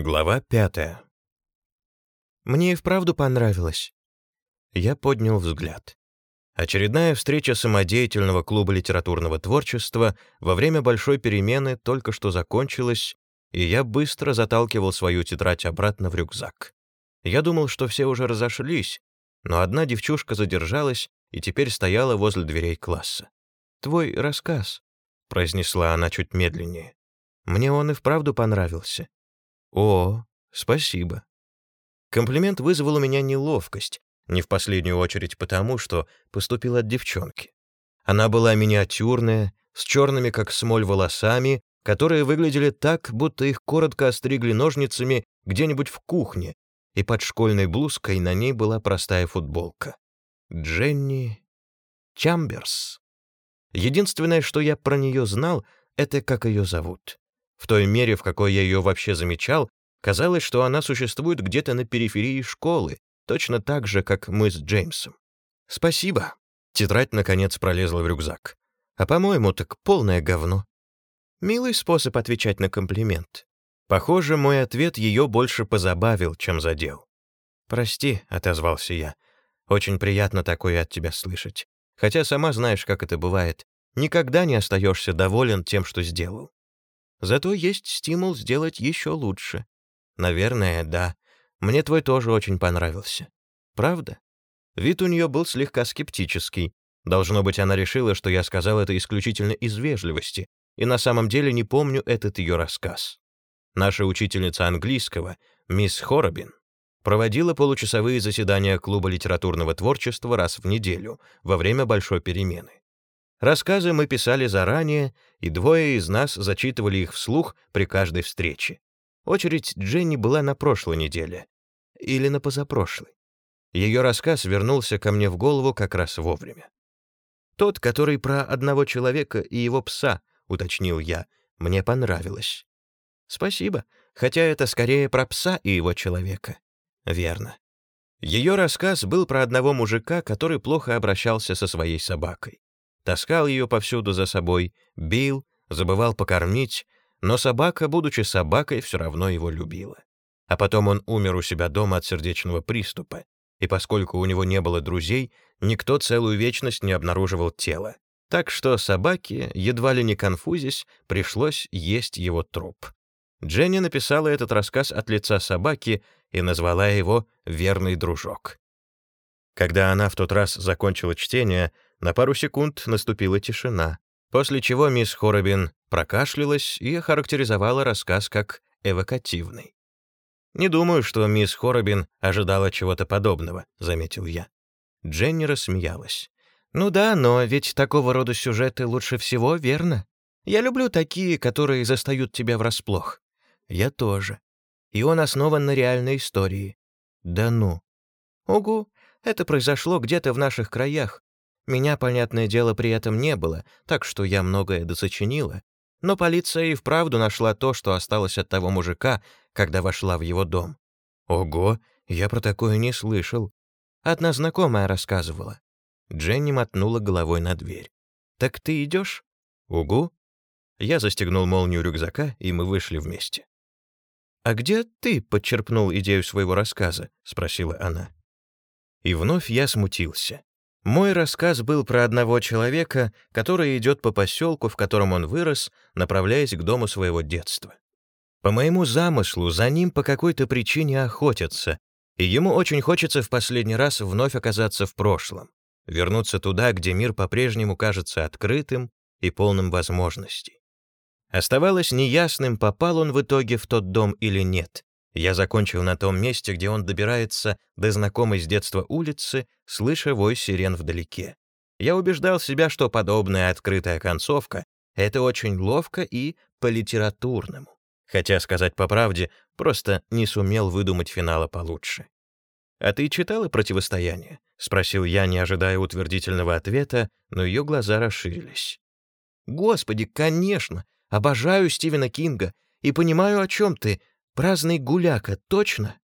Глава пятая. Мне и вправду понравилось. Я поднял взгляд. Очередная встреча самодеятельного клуба литературного творчества во время большой перемены только что закончилась, и я быстро заталкивал свою тетрадь обратно в рюкзак. Я думал, что все уже разошлись, но одна девчушка задержалась и теперь стояла возле дверей класса. «Твой рассказ», — произнесла она чуть медленнее. «Мне он и вправду понравился. «О, спасибо». Комплимент вызвал у меня неловкость, не в последнюю очередь потому, что поступил от девчонки. Она была миниатюрная, с черными как смоль волосами, которые выглядели так, будто их коротко остригли ножницами где-нибудь в кухне, и под школьной блузкой на ней была простая футболка. Дженни Чамберс. Единственное, что я про нее знал, это как ее зовут. В той мере, в какой я ее вообще замечал, казалось, что она существует где-то на периферии школы, точно так же, как мы с Джеймсом. «Спасибо». Тетрадь, наконец, пролезла в рюкзак. «А по-моему, так полное говно». Милый способ отвечать на комплимент. Похоже, мой ответ ее больше позабавил, чем задел. «Прости», — отозвался я. «Очень приятно такое от тебя слышать. Хотя сама знаешь, как это бывает. Никогда не остаешься доволен тем, что сделал. Зато есть стимул сделать еще лучше. Наверное, да. Мне твой тоже очень понравился. Правда? Вид у нее был слегка скептический. Должно быть, она решила, что я сказал это исключительно из вежливости, и на самом деле не помню этот ее рассказ. Наша учительница английского, мисс Хоробин, проводила получасовые заседания клуба литературного творчества раз в неделю во время большой перемены. Рассказы мы писали заранее, и двое из нас зачитывали их вслух при каждой встрече. Очередь Дженни была на прошлой неделе. Или на позапрошлой. Ее рассказ вернулся ко мне в голову как раз вовремя. «Тот, который про одного человека и его пса», — уточнил я, — «мне понравилось». «Спасибо, хотя это скорее про пса и его человека». «Верно». Ее рассказ был про одного мужика, который плохо обращался со своей собакой таскал ее повсюду за собой, бил, забывал покормить, но собака, будучи собакой, все равно его любила. А потом он умер у себя дома от сердечного приступа, и поскольку у него не было друзей, никто целую вечность не обнаруживал тело. Так что собаке, едва ли не конфузясь, пришлось есть его труп. Дженни написала этот рассказ от лица собаки и назвала его «Верный дружок». Когда она в тот раз закончила чтение, на пару секунд наступила тишина, после чего мисс Хоробин прокашлялась и охарактеризовала рассказ как эвокативный. «Не думаю, что мисс Хоробин ожидала чего-то подобного», — заметил я. Дженни рассмеялась. «Ну да, но ведь такого рода сюжеты лучше всего, верно? Я люблю такие, которые застают тебя врасплох. Я тоже. И он основан на реальной истории. Да ну. Угу, это произошло где-то в наших краях, меня, понятное дело, при этом не было, так что я многое досочинила. Но полиция и вправду нашла то, что осталось от того мужика, когда вошла в его дом. Ого, я про такое не слышал. Одна знакомая рассказывала. Дженни мотнула головой на дверь. «Так ты идешь?» «Угу». Я застегнул молнию рюкзака, и мы вышли вместе. «А где ты подчерпнул идею своего рассказа?» — спросила она. И вновь я смутился. Мой рассказ был про одного человека, который идет по поселку, в котором он вырос, направляясь к дому своего детства. По моему замыслу, за ним по какой-то причине охотятся, и ему очень хочется в последний раз вновь оказаться в прошлом, вернуться туда, где мир по-прежнему кажется открытым и полным возможностей. Оставалось неясным, попал он в итоге в тот дом или нет, я закончил на том месте, где он добирается до знакомой с детства улицы, слыша вой сирен вдалеке. Я убеждал себя, что подобная открытая концовка — это очень ловко и по-литературному. Хотя, сказать по правде, просто не сумел выдумать финала получше. «А ты читала «Противостояние»?» — спросил я, не ожидая утвердительного ответа, но ее глаза расширились. «Господи, конечно! Обожаю Стивена Кинга и понимаю, о чем ты, Праздный гуляка, точно?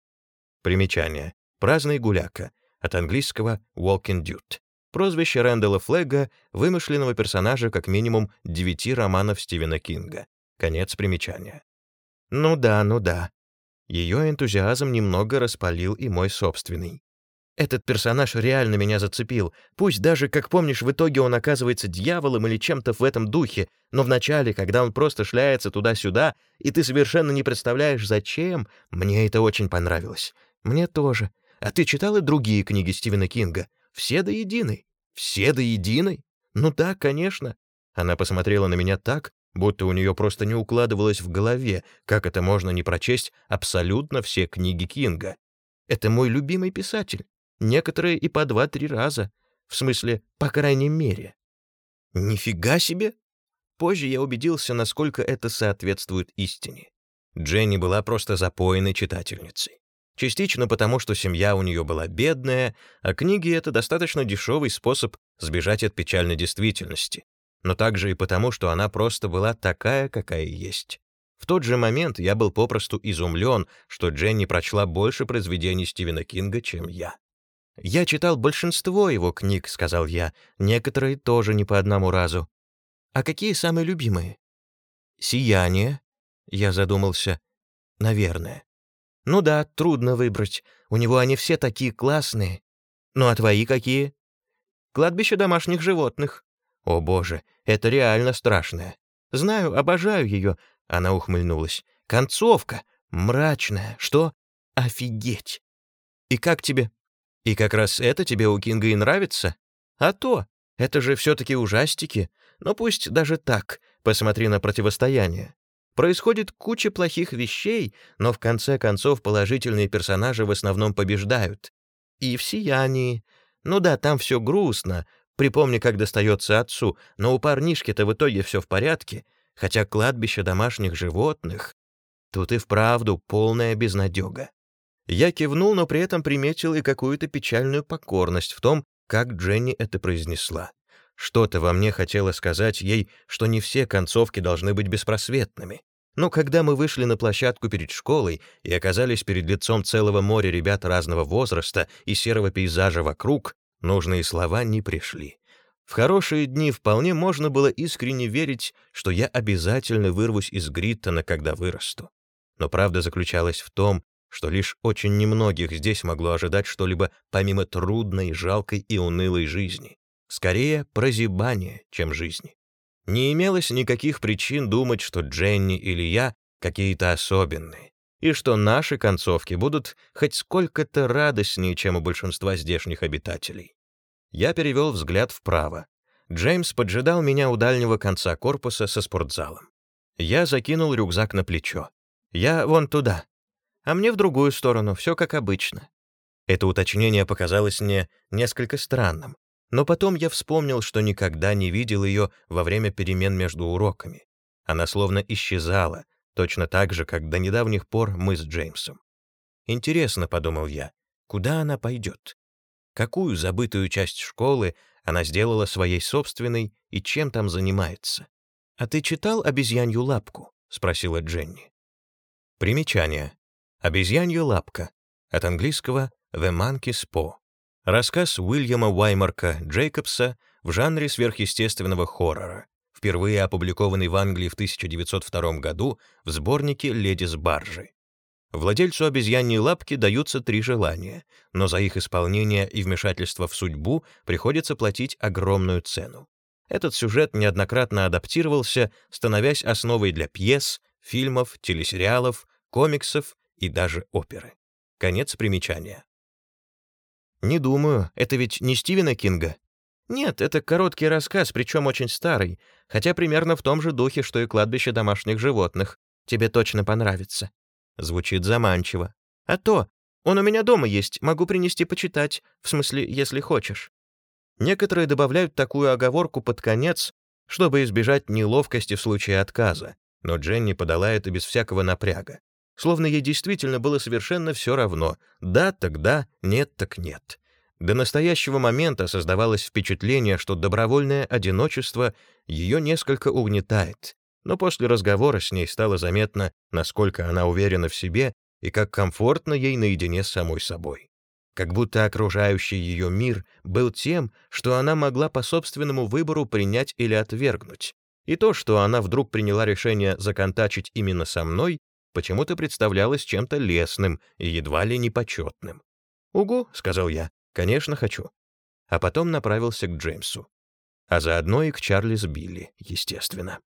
Примечание. Праздный гуляка. От английского walking dude. Прозвище Рэндала Флега, вымышленного персонажа как минимум девяти романов Стивена Кинга. Конец примечания. Ну да, ну да. Ее энтузиазм немного распалил и мой собственный. Этот персонаж реально меня зацепил. Пусть даже, как помнишь, в итоге он оказывается дьяволом или чем-то в этом духе, но вначале, когда он просто шляется туда-сюда, и ты совершенно не представляешь, зачем, мне это очень понравилось. Мне тоже. А ты читала другие книги Стивена Кинга? Все до единой. Все до единой? Ну да, конечно. Она посмотрела на меня так, будто у нее просто не укладывалось в голове, как это можно не прочесть абсолютно все книги Кинга. Это мой любимый писатель некоторые и по два-три раза. В смысле, по крайней мере. Нифига себе! Позже я убедился, насколько это соответствует истине. Дженни была просто запойной читательницей. Частично потому, что семья у нее была бедная, а книги — это достаточно дешевый способ сбежать от печальной действительности. Но также и потому, что она просто была такая, какая есть. В тот же момент я был попросту изумлен, что Дженни прочла больше произведений Стивена Кинга, чем я. «Я читал большинство его книг», — сказал я, «некоторые тоже не по одному разу». «А какие самые любимые?» «Сияние», — я задумался. «Наверное». «Ну да, трудно выбрать. У него они все такие классные. Ну а твои какие?» «Кладбище домашних животных». «О боже, это реально страшное». «Знаю, обожаю ее», — она ухмыльнулась. «Концовка. Мрачная. Что? Офигеть!» «И как тебе?» И как раз это тебе у Кинга и нравится? А то, это же все-таки ужастики. Но пусть даже так, посмотри на противостояние. Происходит куча плохих вещей, но в конце концов положительные персонажи в основном побеждают. И в «Сиянии». Ну да, там все грустно. Припомни, как достается отцу, но у парнишки-то в итоге все в порядке, хотя кладбище домашних животных... Тут и вправду полная безнадега. Я кивнул, но при этом приметил и какую-то печальную покорность в том, как Дженни это произнесла. Что-то во мне хотело сказать ей, что не все концовки должны быть беспросветными. Но когда мы вышли на площадку перед школой и оказались перед лицом целого моря ребят разного возраста и серого пейзажа вокруг, нужные слова не пришли. В хорошие дни вполне можно было искренне верить, что я обязательно вырвусь из Гриттона, когда вырасту. Но правда заключалась в том, что лишь очень немногих здесь могло ожидать что-либо помимо трудной, жалкой и унылой жизни. Скорее, прозябание, чем жизни. Не имелось никаких причин думать, что Дженни или я какие-то особенные, и что наши концовки будут хоть сколько-то радостнее, чем у большинства здешних обитателей. Я перевел взгляд вправо. Джеймс поджидал меня у дальнего конца корпуса со спортзалом. Я закинул рюкзак на плечо. «Я вон туда», а мне в другую сторону, все как обычно. Это уточнение показалось мне несколько странным, но потом я вспомнил, что никогда не видел ее во время перемен между уроками. Она словно исчезала, точно так же, как до недавних пор мы с Джеймсом. Интересно, — подумал я, — куда она пойдет? Какую забытую часть школы она сделала своей собственной и чем там занимается? «А ты читал «Обезьянью лапку»?» — спросила Дженни. Примечание. «Обезьянья лапка» от английского «The Monkey's Paw». Рассказ Уильяма Уаймарка Джейкобса в жанре сверхъестественного хоррора, впервые опубликованный в Англии в 1902 году в сборнике «Леди с баржи». Владельцу обезьяньей лапки даются три желания, но за их исполнение и вмешательство в судьбу приходится платить огромную цену. Этот сюжет неоднократно адаптировался, становясь основой для пьес, фильмов, телесериалов, комиксов и даже оперы. Конец примечания. «Не думаю, это ведь не Стивена Кинга?» «Нет, это короткий рассказ, причем очень старый, хотя примерно в том же духе, что и «Кладбище домашних животных». Тебе точно понравится». Звучит заманчиво. «А то, он у меня дома есть, могу принести почитать, в смысле, если хочешь». Некоторые добавляют такую оговорку под конец, чтобы избежать неловкости в случае отказа, но Дженни подала это без всякого напряга словно ей действительно было совершенно все равно, да так да, нет так нет. До настоящего момента создавалось впечатление, что добровольное одиночество ее несколько угнетает, но после разговора с ней стало заметно, насколько она уверена в себе и как комфортно ей наедине с самой собой. Как будто окружающий ее мир был тем, что она могла по собственному выбору принять или отвергнуть. И то, что она вдруг приняла решение законтачить именно со мной, почему-то представлялось чем-то лесным и едва ли не почетным. «Угу», — сказал я, — «конечно хочу». А потом направился к Джеймсу. А заодно и к Чарльз Билли, естественно.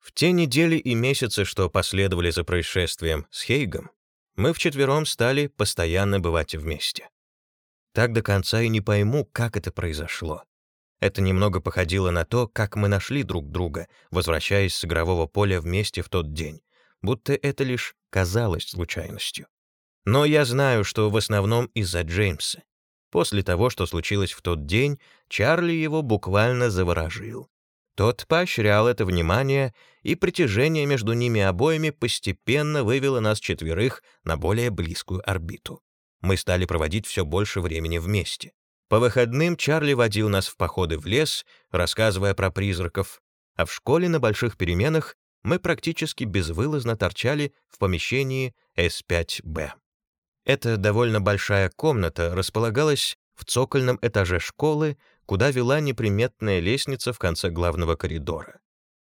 В те недели и месяцы, что последовали за происшествием с Хейгом, мы вчетвером стали постоянно бывать вместе. Так до конца и не пойму, как это произошло. Это немного походило на то, как мы нашли друг друга, возвращаясь с игрового поля вместе в тот день, будто это лишь казалось случайностью. Но я знаю, что в основном из-за Джеймса. После того, что случилось в тот день, Чарли его буквально заворожил. Тот поощрял это внимание, и притяжение между ними обоими постепенно вывело нас четверых на более близкую орбиту. Мы стали проводить все больше времени вместе. По выходным Чарли водил нас в походы в лес, рассказывая про призраков, а в школе на больших переменах мы практически безвылазно торчали в помещении С5Б. Эта довольно большая комната располагалась в цокольном этаже школы, куда вела неприметная лестница в конце главного коридора.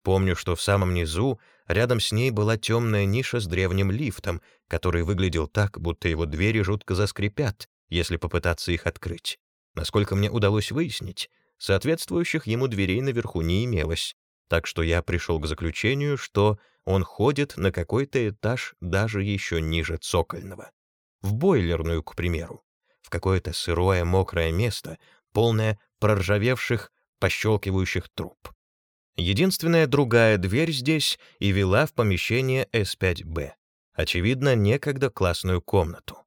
Помню, что в самом низу, рядом с ней была темная ниша с древним лифтом, который выглядел так, будто его двери жутко заскрипят, если попытаться их открыть. Насколько мне удалось выяснить, соответствующих ему дверей наверху не имелось, так что я пришел к заключению, что он ходит на какой-то этаж даже еще ниже цокольного. В бойлерную, к примеру, в какое-то сырое мокрое место, полное проржавевших, пощелкивающих труб. Единственная другая дверь здесь и вела в помещение С5Б, очевидно, некогда классную комнату.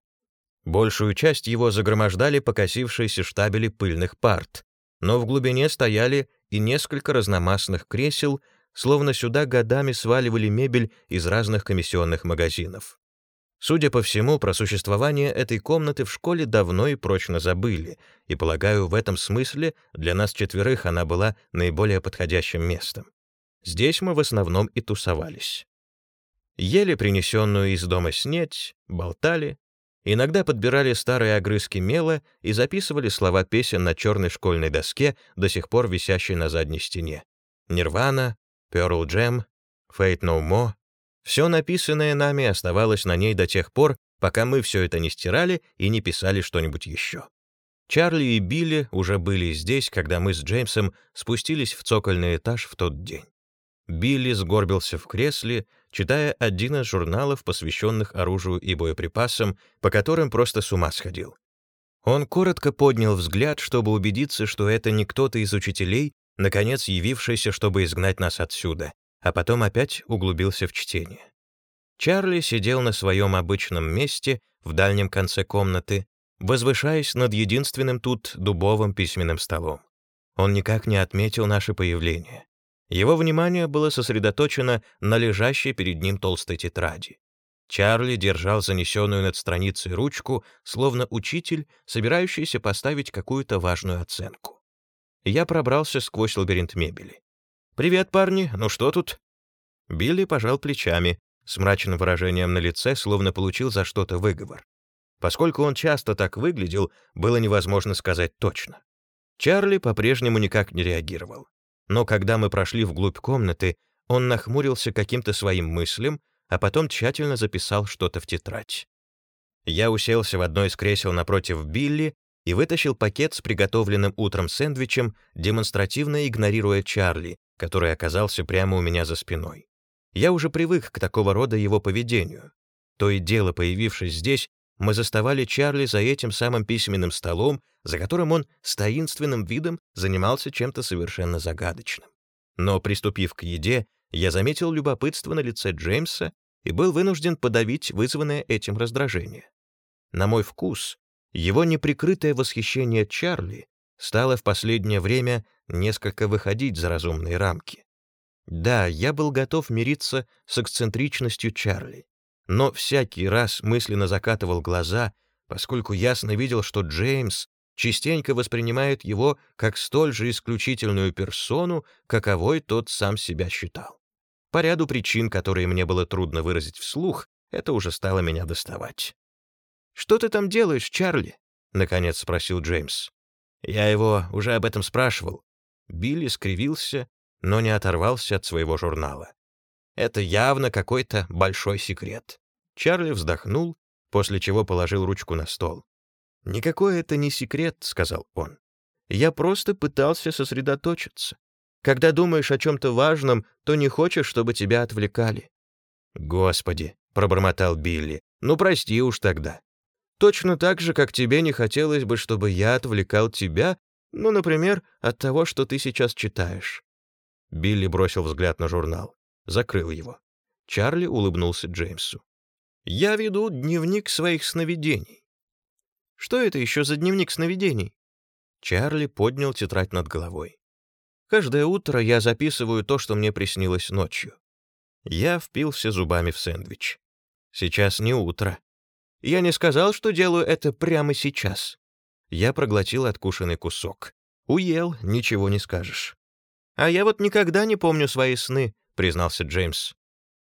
Большую часть его загромождали покосившиеся штабели пыльных парт, но в глубине стояли и несколько разномастных кресел, словно сюда годами сваливали мебель из разных комиссионных магазинов. Судя по всему, про существование этой комнаты в школе давно и прочно забыли, и, полагаю, в этом смысле для нас четверых она была наиболее подходящим местом. Здесь мы в основном и тусовались. Ели принесенную из дома снеть, болтали, иногда подбирали старые огрызки мела и записывали слова песен на черной школьной доске, до сих пор висящей на задней стене. Нирвана, Pearl Jam, Fate No More, все написанное нами оставалось на ней до тех пор, пока мы все это не стирали и не писали что-нибудь еще. Чарли и Билли уже были здесь, когда мы с Джеймсом спустились в цокольный этаж в тот день. Билли сгорбился в кресле, читая один из журналов, посвященных оружию и боеприпасам, по которым просто с ума сходил. Он коротко поднял взгляд, чтобы убедиться, что это не кто-то из учителей, наконец явившийся, чтобы изгнать нас отсюда, а потом опять углубился в чтение. Чарли сидел на своем обычном месте в дальнем конце комнаты, возвышаясь над единственным тут дубовым письменным столом. Он никак не отметил наше появление. Его внимание было сосредоточено на лежащей перед ним толстой тетради. Чарли держал занесенную над страницей ручку, словно учитель, собирающийся поставить какую-то важную оценку. Я пробрался сквозь лабиринт мебели. «Привет, парни, ну что тут?» Билли пожал плечами, с мрачным выражением на лице, словно получил за что-то выговор. Поскольку он часто так выглядел, было невозможно сказать точно. Чарли по-прежнему никак не реагировал. Но когда мы прошли вглубь комнаты, он нахмурился каким-то своим мыслям, а потом тщательно записал что-то в тетрадь. Я уселся в одно из кресел напротив Билли и вытащил пакет с приготовленным утром сэндвичем, демонстративно игнорируя Чарли, который оказался прямо у меня за спиной. Я уже привык к такого рода его поведению. То и дело, появившись здесь, мы заставали Чарли за этим самым письменным столом, за которым он с таинственным видом занимался чем-то совершенно загадочным. Но, приступив к еде, я заметил любопытство на лице Джеймса и был вынужден подавить вызванное этим раздражение. На мой вкус, его неприкрытое восхищение Чарли стало в последнее время несколько выходить за разумные рамки. Да, я был готов мириться с эксцентричностью Чарли, но всякий раз мысленно закатывал глаза, поскольку ясно видел, что Джеймс частенько воспринимает его как столь же исключительную персону, каковой тот сам себя считал. По ряду причин, которые мне было трудно выразить вслух, это уже стало меня доставать. «Что ты там делаешь, Чарли?» — наконец спросил Джеймс. Я его уже об этом спрашивал. Билли скривился, но не оторвался от своего журнала. Это явно какой-то большой секрет». Чарли вздохнул, после чего положил ручку на стол. «Никакой это не секрет», — сказал он. «Я просто пытался сосредоточиться. Когда думаешь о чем-то важном, то не хочешь, чтобы тебя отвлекали». «Господи», — пробормотал Билли, — «ну прости уж тогда. Точно так же, как тебе не хотелось бы, чтобы я отвлекал тебя, ну, например, от того, что ты сейчас читаешь». Билли бросил взгляд на журнал, закрыл его. Чарли улыбнулся Джеймсу. «Я веду дневник своих сновидений». «Что это еще за дневник сновидений?» Чарли поднял тетрадь над головой. Каждое утро я записываю то, что мне приснилось ночью. Я впился зубами в сэндвич. Сейчас не утро. Я не сказал, что делаю это прямо сейчас. Я проглотил откушенный кусок. Уел, ничего не скажешь. «А я вот никогда не помню свои сны», — признался Джеймс.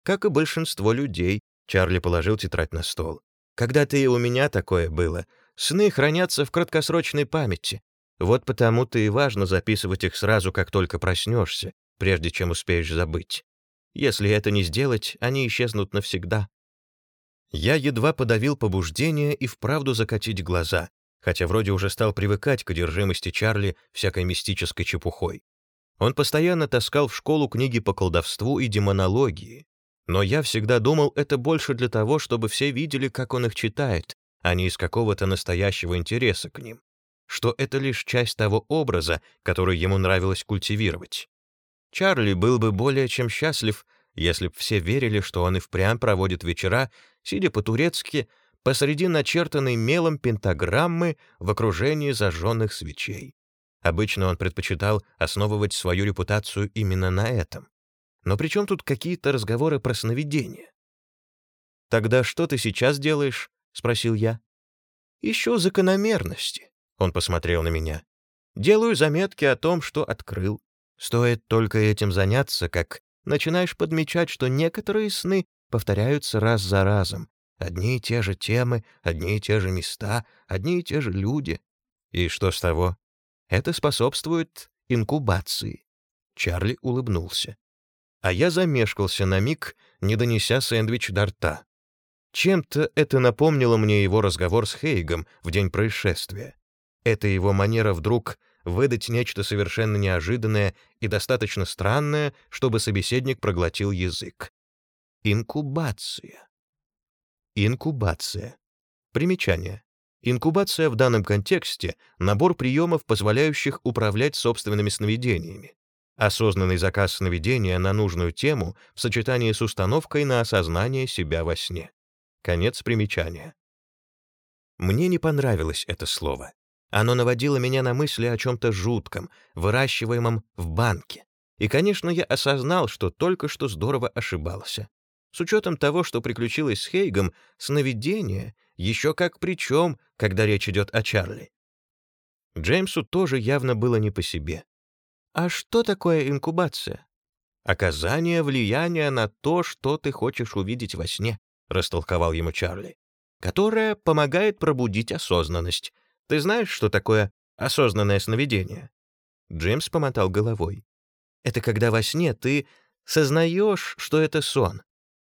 «Как и большинство людей», — Чарли положил тетрадь на стол. «Когда-то и у меня такое было. Сны хранятся в краткосрочной памяти. Вот потому-то и важно записывать их сразу, как только проснешься, прежде чем успеешь забыть. Если это не сделать, они исчезнут навсегда. Я едва подавил побуждение и вправду закатить глаза, хотя вроде уже стал привыкать к одержимости Чарли всякой мистической чепухой. Он постоянно таскал в школу книги по колдовству и демонологии, но я всегда думал, это больше для того, чтобы все видели, как он их читает, а не из какого-то настоящего интереса к ним что это лишь часть того образа, который ему нравилось культивировать. Чарли был бы более чем счастлив, если б все верили, что он и впрямь проводит вечера, сидя по-турецки, посреди начертанной мелом пентаграммы в окружении зажженных свечей. Обычно он предпочитал основывать свою репутацию именно на этом. Но при чем тут какие-то разговоры про сновидения? «Тогда что ты сейчас делаешь?» — спросил я. «Ищу закономерности. Он посмотрел на меня. «Делаю заметки о том, что открыл. Стоит только этим заняться, как начинаешь подмечать, что некоторые сны повторяются раз за разом. Одни и те же темы, одни и те же места, одни и те же люди. И что с того? Это способствует инкубации». Чарли улыбнулся. А я замешкался на миг, не донеся сэндвич до рта. Чем-то это напомнило мне его разговор с Хейгом в день происшествия. Это его манера вдруг выдать нечто совершенно неожиданное и достаточно странное, чтобы собеседник проглотил язык. Инкубация. Инкубация. Примечание. Инкубация в данном контексте — набор приемов, позволяющих управлять собственными сновидениями. Осознанный заказ сновидения на нужную тему в сочетании с установкой на осознание себя во сне. Конец примечания. Мне не понравилось это слово. Оно наводило меня на мысли о чем-то жутком, выращиваемом в банке. И, конечно, я осознал, что только что здорово ошибался. С учетом того, что приключилось с Хейгом, сновидение еще как причем, когда речь идет о Чарли. Джеймсу тоже явно было не по себе. А что такое инкубация? Оказание влияния на то, что ты хочешь увидеть во сне, растолковал ему Чарли, которое помогает пробудить осознанность, ты знаешь, что такое осознанное сновидение?» Джеймс помотал головой. «Это когда во сне ты сознаешь, что это сон.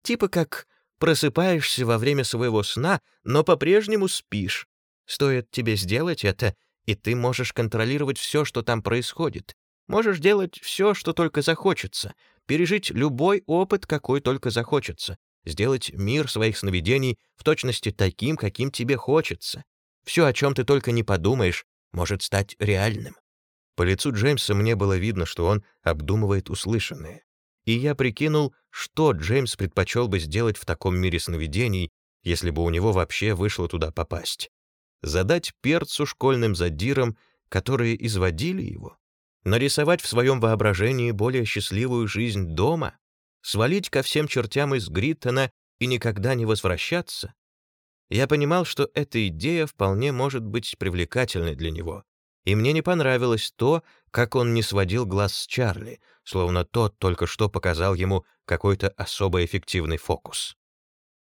Типа как просыпаешься во время своего сна, но по-прежнему спишь. Стоит тебе сделать это, и ты можешь контролировать все, что там происходит. Можешь делать все, что только захочется, пережить любой опыт, какой только захочется, сделать мир своих сновидений в точности таким, каким тебе хочется. Все, о чем ты только не подумаешь, может стать реальным. По лицу Джеймса мне было видно, что он обдумывает услышанное. И я прикинул, что Джеймс предпочел бы сделать в таком мире сновидений, если бы у него вообще вышло туда попасть. Задать перцу школьным задирам, которые изводили его? Нарисовать в своем воображении более счастливую жизнь дома? Свалить ко всем чертям из Гриттона и никогда не возвращаться? Я понимал, что эта идея вполне может быть привлекательной для него, и мне не понравилось то, как он не сводил глаз с Чарли, словно тот только что показал ему какой-то особо эффективный фокус.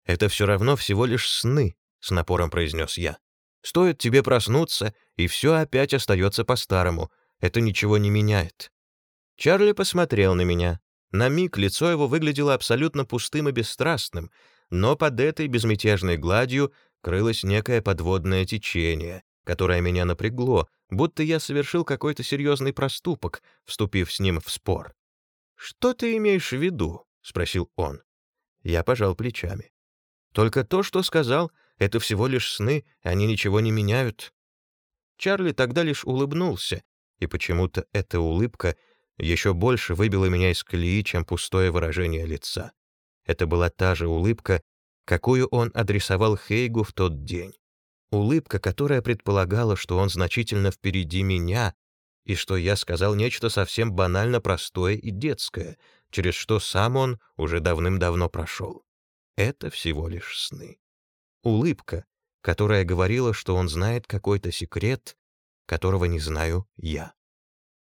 «Это все равно всего лишь сны», — с напором произнес я. «Стоит тебе проснуться, и все опять остается по-старому. Это ничего не меняет». Чарли посмотрел на меня. На миг лицо его выглядело абсолютно пустым и бесстрастным, но под этой безмятежной гладью крылось некое подводное течение, которое меня напрягло, будто я совершил какой-то серьезный проступок, вступив с ним в спор. «Что ты имеешь в виду?» — спросил он. Я пожал плечами. «Только то, что сказал, это всего лишь сны, они ничего не меняют». Чарли тогда лишь улыбнулся, и почему-то эта улыбка еще больше выбила меня из колеи, чем пустое выражение лица. Это была та же улыбка, какую он адресовал Хейгу в тот день. Улыбка, которая предполагала, что он значительно впереди меня, и что я сказал нечто совсем банально простое и детское, через что сам он уже давным-давно прошел. Это всего лишь сны. Улыбка, которая говорила, что он знает какой-то секрет, которого не знаю я.